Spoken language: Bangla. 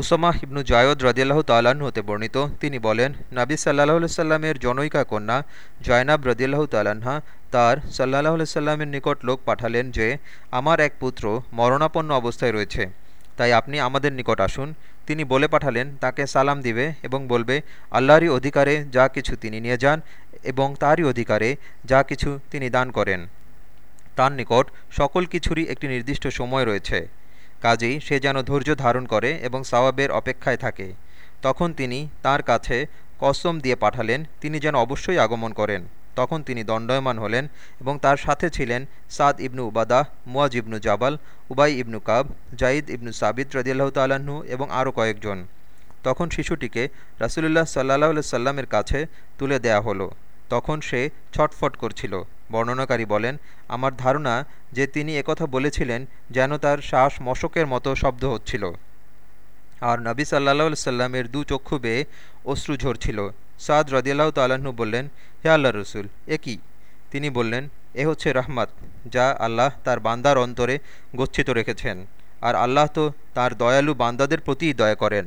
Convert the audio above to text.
উসামাহ ইবনু জায়দ রদিয়াল্লাহ তাল্লাহ্ন হতে বর্ণিত। তিনি বলেন, নাবী সাল্লাহ সাল্লামের জনৈকা কন্যা জয়নাব রদিয়াল্লাহ তাল্লাহা তার সাল্লাহ সাল্লামের নিকট লোক পাঠালেন যে, আমার এক পুত্র মরণাপন্ন অবস্থায় রয়েছে, তাই আপনি আমাদের নিকট আসুন। তিনি বলে পাঠালেন, তাকে সালাম দিবে এবং বলবে, আল্লাহরই অধিকারে যা কিছু তিনি নিয়ে যান এবং তারই অধিকারে যা কিছু তিনি দান করেন। তার নিকট সকল কিছুরই একটি নির্দিষ্ট সময় রয়েছে কাজেই সে যেন ধৈর্য ধারণ করে এবং সওয়াবের অপেক্ষায় থাকে। তখন তিনি তার কাছে কসম দিয়ে পাঠালেন, তিনি যেন অবশ্যই আগমন করেন। তখন তিনি দণ্ডয়মান হলেন এবং তার সাথে ছিলেন সাদ ইবনু উবাদাহ, মুয়াজ ইবনু জাবাল, উবাই ইবনু কাব জাইদ ইবনু সাবিদ রদিয়াল্লাহ তাল্লাহ্ন এবং আরও কয়েকজন। তখন শিশুটিকে রাসুলুল্লাহ সাল্লাহ সাল্লামের কাছে তুলে দেয়া হলো। তখন সে ছটফট করছিল। বর্ণনাকারী বলেন, আমার ধারণা যে তিনি একথা বলেছিলেন যেন তার শ্বাস মশকের মতো শব্দ হচ্ছিল। আর নবী সাল্লাহ সাল্লামের দু চক্ষু বেয়ে অশ্রু ঝরছিল। সাদ রদিয়াল্লাহ তাল্লাহ্ন বললেন, হে আল্লাহ রসুল, এ কি? তিনি বললেন, এ হচ্ছে রহমাত, যা আল্লাহ তার বান্দার অন্তরে গচ্ছিত রেখেছেন। আর আল্লাহ তো তার দয়ালু বান্দাদের প্রতিই দয়া করেন।